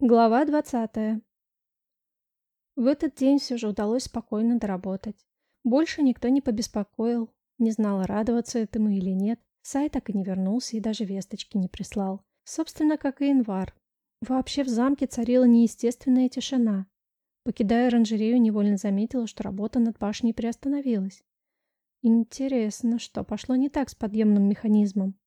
Глава 20. В этот день все же удалось спокойно доработать. Больше никто не побеспокоил, не знала, радоваться этому или нет. Сай так и не вернулся и даже весточки не прислал. Собственно, как и Инвар. Вообще в замке царила неестественная тишина. Покидая оранжерею, невольно заметила, что работа над башней приостановилась. Интересно, что пошло не так с подъемным механизмом.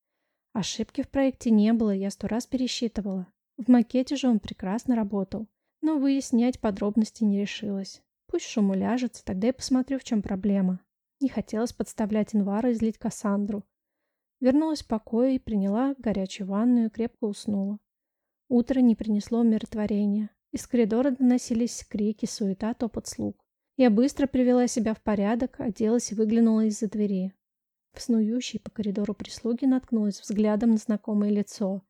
Ошибки в проекте не было, я сто раз пересчитывала. В макете же он прекрасно работал, но выяснять подробности не решилась. Пусть шум уляжется, тогда я посмотрю, в чем проблема. Не хотелось подставлять Инвара и злить Кассандру. Вернулась в покой и приняла горячую ванную и крепко уснула. Утро не принесло умиротворения. Из коридора доносились крики, суета, топот слуг. Я быстро привела себя в порядок, оделась и выглянула из-за двери. В снующей по коридору прислуги наткнулась взглядом на знакомое лицо.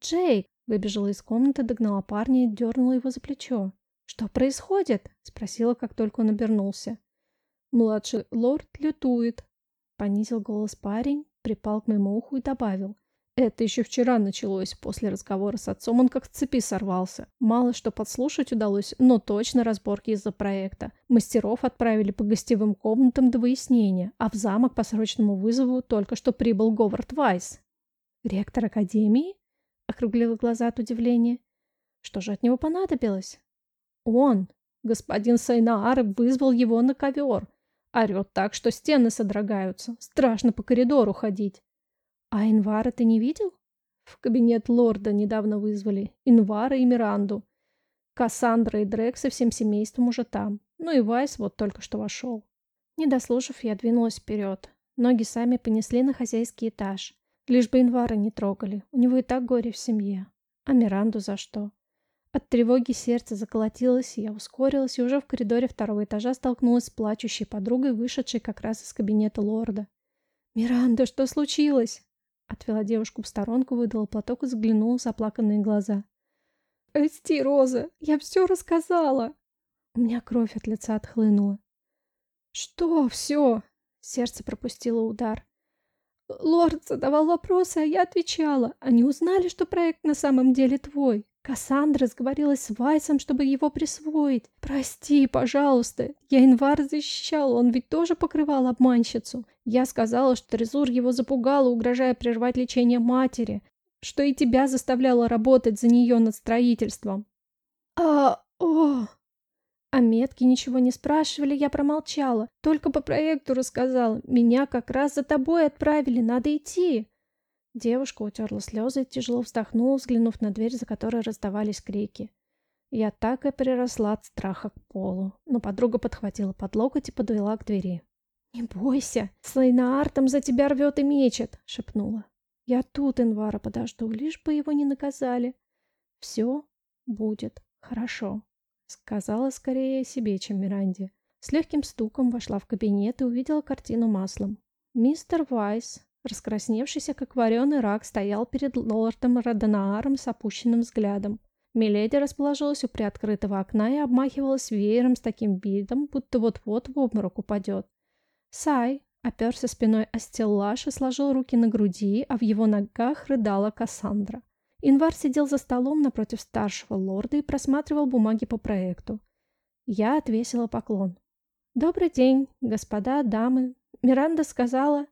«Джейк!» Выбежала из комнаты, догнала парня и дернула его за плечо. «Что происходит?» — спросила, как только он обернулся. «Младший лорд лютует», — понизил голос парень, припал к моему уху и добавил. «Это еще вчера началось. После разговора с отцом он как с цепи сорвался. Мало что подслушать удалось, но точно разборки из-за проекта. Мастеров отправили по гостевым комнатам до выяснения, а в замок по срочному вызову только что прибыл Говард Вайс». «Ректор Академии?» Округлила глаза от удивления. Что же от него понадобилось? Он, господин Сайнаар, вызвал его на ковер. Орет так, что стены содрогаются. Страшно по коридору ходить. А Инвара ты не видел? В кабинет лорда недавно вызвали. Инвара и Миранду. Кассандра и Дрек со всем семейством уже там. Ну и Вайс вот только что вошел. Не дослушав, я двинулась вперед. Ноги сами понесли на хозяйский этаж. Лишь бы Инвара не трогали. У него и так горе в семье. А Миранду за что? От тревоги сердце заколотилось, я ускорилась, и уже в коридоре второго этажа столкнулась с плачущей подругой, вышедшей как раз из кабинета лорда. «Миранда, что случилось?» Отвела девушку в сторонку, выдала платок и заглянула в заплаканные глаза. «Прости, Роза, я все рассказала!» У меня кровь от лица отхлынула. «Что все?» Сердце пропустило удар. Лорд задавал вопросы, а я отвечала. Они узнали, что проект на самом деле твой. Кассандра сговорилась с Вайсом, чтобы его присвоить. Прости, пожалуйста. Я Инвар защищал, он ведь тоже покрывал обманщицу. Я сказала, что Трезур его запугала, угрожая прервать лечение матери. Что и тебя заставляла работать за нее над строительством. А, о, о метке ничего не спрашивали, я промолчала. Только по проекту рассказала. Меня как раз за тобой отправили, надо идти. Девушка утерла слезы и тяжело вздохнула, взглянув на дверь, за которой раздавались крики. Я так и приросла от страха к полу, но подруга подхватила под локоть и подвела к двери. «Не бойся, Слейнаар там за тебя рвет и мечет», — шепнула. «Я тут, Инвара, подожду, лишь бы его не наказали. Все будет хорошо». Сказала скорее себе, чем Миранде. С легким стуком вошла в кабинет и увидела картину маслом. Мистер Вайс, раскрасневшийся как вареный рак, стоял перед лордом Родонааром с опущенным взглядом. Миледи расположилась у приоткрытого окна и обмахивалась веером с таким видом, будто вот-вот в обморок упадет. Сай оперся спиной о стеллаж и сложил руки на груди, а в его ногах рыдала Кассандра. Инвар сидел за столом напротив старшего лорда и просматривал бумаги по проекту. Я отвесила поклон. «Добрый день, господа, дамы. Миранда сказала...»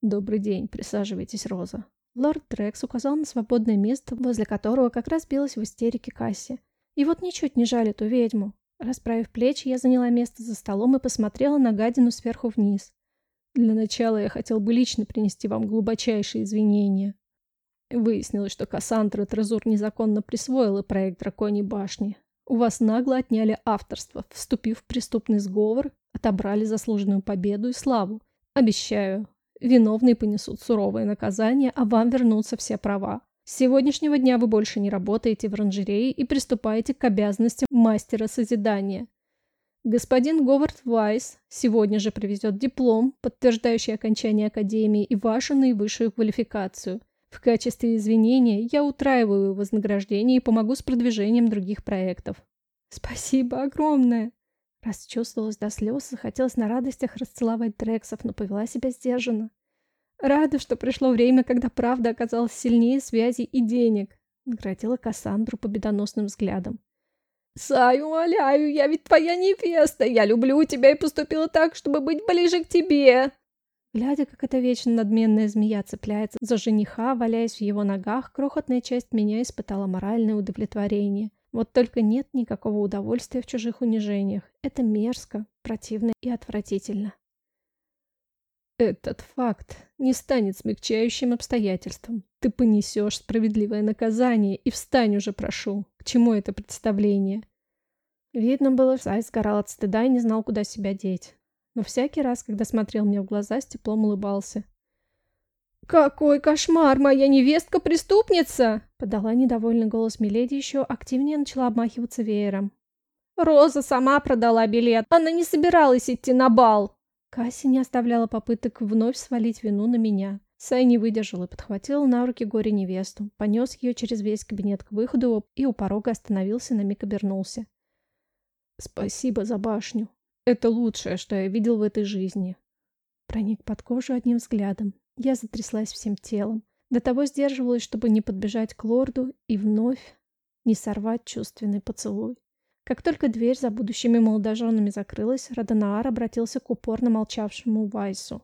«Добрый день, присаживайтесь, Роза». Лорд Трекс указал на свободное место, возле которого как раз билась в истерике Касси. И вот ничуть не жаль эту ведьму. Расправив плечи, я заняла место за столом и посмотрела на гадину сверху вниз. Для начала я хотел бы лично принести вам глубочайшие извинения. Выяснилось, что Кассандра Трезур незаконно присвоила проект Драконьей башни. У вас нагло отняли авторство, вступив в преступный сговор, отобрали заслуженную победу и славу. Обещаю, виновные понесут суровое наказание, а вам вернутся все права. С сегодняшнего дня вы больше не работаете в оранжерее и приступаете к обязанностям мастера созидания. Господин Говард Вайс сегодня же привезет диплом, подтверждающий окончание академии и вашу наивысшую квалификацию – в качестве извинения я утраиваю вознаграждение и помогу с продвижением других проектов. Спасибо огромное! Расчувствовалась до слез, захотелось на радостях расцеловать Дрексов, но повела себя сдержанно. Рада, что пришло время, когда правда оказалась сильнее связей и денег. Наградила Кассандру победоносным взглядом. «Сай, умоляю, я ведь твоя невеста! Я люблю тебя и поступила так, чтобы быть ближе к тебе!» Глядя, как эта вечно надменная змея цепляется за жениха, валяясь в его ногах, крохотная часть меня испытала моральное удовлетворение. Вот только нет никакого удовольствия в чужих унижениях. Это мерзко, противно и отвратительно. Этот факт не станет смягчающим обстоятельством. Ты понесешь справедливое наказание и встань уже, прошу. К чему это представление? Видно было, что Ай сгорал от стыда и не знал, куда себя деть но всякий раз, когда смотрел мне в глаза, с теплом улыбался. «Какой кошмар! Моя невестка преступница!» Подала недовольный голос Миледи еще активнее начала обмахиваться веером. «Роза сама продала билет. Она не собиралась идти на бал!» Касси не оставляла попыток вновь свалить вину на меня. Сай не выдержал и подхватил на руки горе-невесту, понес ее через весь кабинет к выходу и у порога остановился, на миг обернулся. «Спасибо за башню. Это лучшее, что я видел в этой жизни. Проник под кожу одним взглядом. Я затряслась всем телом. До того сдерживалась, чтобы не подбежать к лорду и вновь не сорвать чувственный поцелуй. Как только дверь за будущими молодоженами закрылась, Радонаар обратился к упорно молчавшему Вайсу.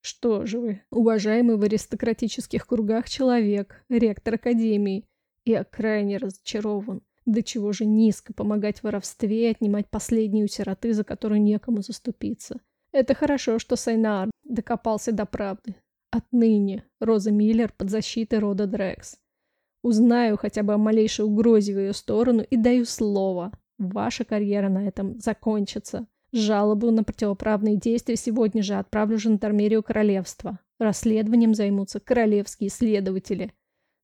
«Что же вы, уважаемый в аристократических кругах человек, ректор Академии, я крайне разочарован. До чего же низко помогать в воровстве и отнимать последние у сироты, за которую некому заступиться. Это хорошо, что Сайнар докопался до правды. Отныне Роза Миллер под защитой рода Дрекс. Узнаю хотя бы о малейшей угрозе в ее сторону и даю слово. Ваша карьера на этом закончится. Жалобу на противоправные действия сегодня же отправлю жандармерию королевства. Расследованием займутся королевские следователи.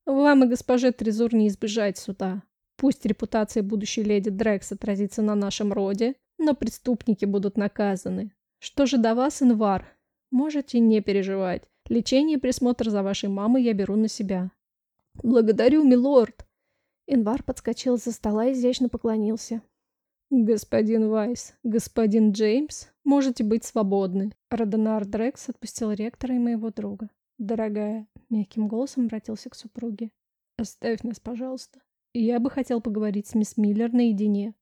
Вам и госпоже Трезур не избежать суда. Пусть репутация будущей леди Дрекс отразится на нашем роде, но преступники будут наказаны. Что же до вас, Инвар? Можете не переживать. Лечение и присмотр за вашей мамой я беру на себя. Благодарю, милорд. Инвар подскочил за стола и изящно поклонился. «Господин Вайс, господин Джеймс, можете быть свободны». Родонар Дрекс отпустил ректора и моего друга. «Дорогая», — мягким голосом обратился к супруге, — «оставь нас, пожалуйста». Я бы хотел поговорить с мисс Миллер наедине.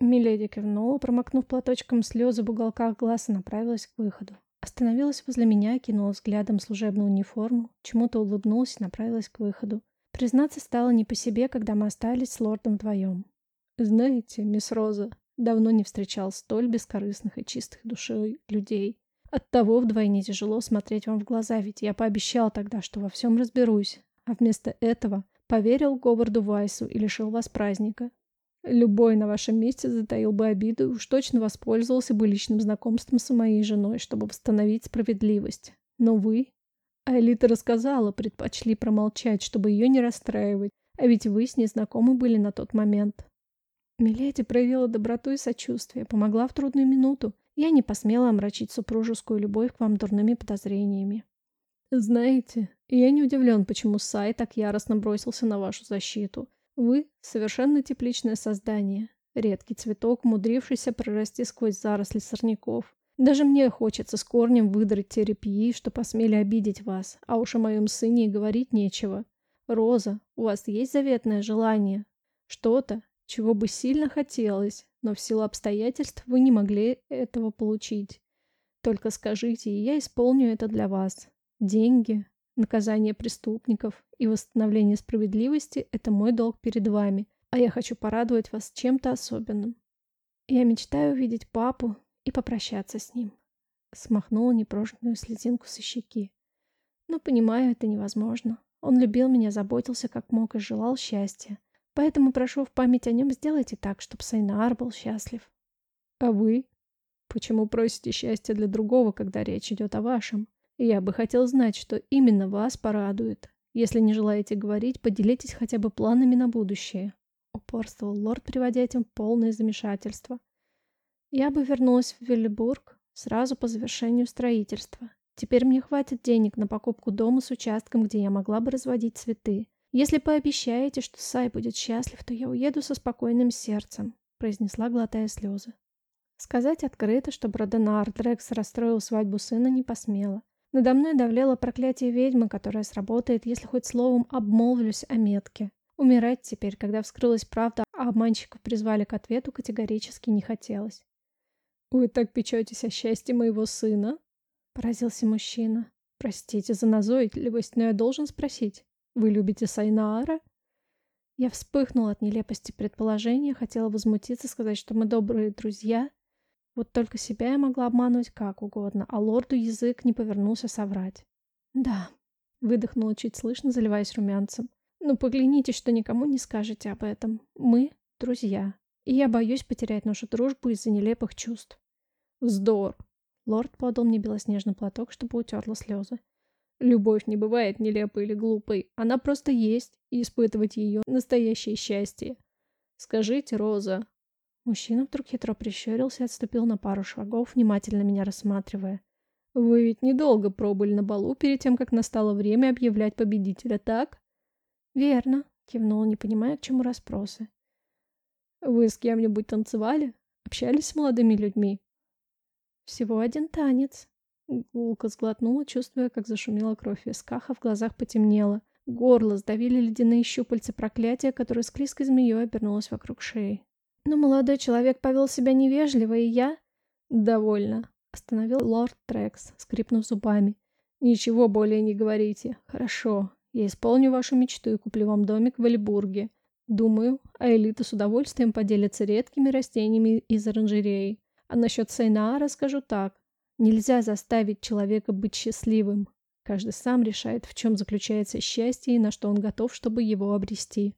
Миледи кивнула, промокнув платочком слезы в уголках глаз и направилась к выходу. Остановилась возле меня, кинула взглядом служебную униформу, чему-то улыбнулась и направилась к выходу. Признаться, стало не по себе, когда мы остались с лордом вдвоем. «Знаете, мисс Роза, давно не встречал столь бескорыстных и чистых душой людей. Оттого вдвойне тяжело смотреть вам в глаза, ведь я пообещал тогда, что во всем разберусь, а вместо этого Поверил Говарду Вайсу и лишил вас праздника. Любой на вашем месте затаил бы обиду и уж точно воспользовался бы личным знакомством с моей женой, чтобы восстановить справедливость. Но вы... Айлита рассказала, предпочли промолчать, чтобы ее не расстраивать, а ведь вы с ней знакомы были на тот момент. Миледи проявила доброту и сочувствие, помогла в трудную минуту. Я не посмела омрачить супружескую любовь к вам дурными подозрениями. Знаете, я не удивлен, почему Сай так яростно бросился на вашу защиту. Вы — совершенно тепличное создание. Редкий цветок, мудрившийся прорасти сквозь заросли сорняков. Даже мне хочется с корнем выдрать те репьи, что посмели обидеть вас, а уж о моем сыне и говорить нечего. Роза, у вас есть заветное желание? Что-то, чего бы сильно хотелось, но в силу обстоятельств вы не могли этого получить. Только скажите, и я исполню это для вас. Деньги, наказание преступников и восстановление справедливости – это мой долг перед вами, а я хочу порадовать вас чем-то особенным. Я мечтаю увидеть папу и попрощаться с ним. Смахнула непрошенную слезинку со щеки. Но понимаю, это невозможно. Он любил меня, заботился как мог и желал счастья. Поэтому прошу в память о нем сделайте так, чтобы Сайнаар был счастлив. А вы? Почему просите счастья для другого, когда речь идет о вашем? Я бы хотел знать, что именно вас порадует. Если не желаете говорить, поделитесь хотя бы планами на будущее. Упорствовал лорд, приводя этим полное замешательство. Я бы вернулась в Виллибург сразу по завершению строительства. Теперь мне хватит денег на покупку дома с участком, где я могла бы разводить цветы. Если пообещаете, что Сай будет счастлив, то я уеду со спокойным сердцем», — произнесла, глотая слезы. Сказать открыто, что Броденар Дрекс расстроил свадьбу сына, не посмела. Надо мной давлело проклятие ведьмы, которое сработает, если хоть словом обмолвлюсь о метке. Умирать теперь, когда вскрылась правда, а обманщиков призвали к ответу, категорически не хотелось. «Вы так печетесь о счастье моего сына?» — поразился мужчина. «Простите за назойливость, но я должен спросить. Вы любите Сайнаара?» Я вспыхнула от нелепости предположения, хотела возмутиться, сказать, что мы добрые друзья. Вот только себя я могла обманывать как угодно, а лорду язык не повернулся соврать. «Да», — выдохнула чуть слышно, заливаясь румянцем. «Ну, поглянитесь, что никому не скажете об этом. Мы — друзья, и я боюсь потерять нашу дружбу из-за нелепых чувств». «Вздор!» Лорд подал мне белоснежный платок, чтобы утерла слезы. Любовь не бывает нелепой или глупой. Она просто есть, и испытывать ее — настоящее счастье. Скажите, Роза. Мужчина вдруг хитро прищурился и отступил на пару шагов, внимательно меня рассматривая. Вы ведь недолго пробыли на балу перед тем, как настало время объявлять победителя, так? Верно, кивнула, не понимая, к чему расспросы. Вы с кем-нибудь танцевали? Общались с молодыми людьми? Всего один танец. Гулка сглотнула, чувствуя, как зашумела кровь в висках, а в глазах потемнело. Горло сдавили ледяные щупальца проклятия, которое склизкой змеей обернулось вокруг шеи. Но молодой человек повел себя невежливо, и я... Довольно. Остановил лорд Трекс, скрипнув зубами. Ничего более не говорите. Хорошо. Я исполню вашу мечту и куплю вам домик в Эльбурге. Думаю, а элита с удовольствием поделится редкими растениями из оранжереи. А насчет Сайнаара скажу так. Нельзя заставить человека быть счастливым. Каждый сам решает, в чем заключается счастье и на что он готов, чтобы его обрести.